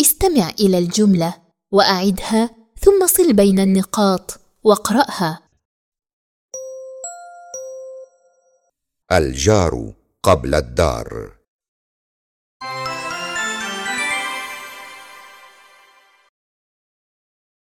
استمع إلى الجملة وأعدها ثم صل بين النقاط واقرأها. الجار قبل الدار.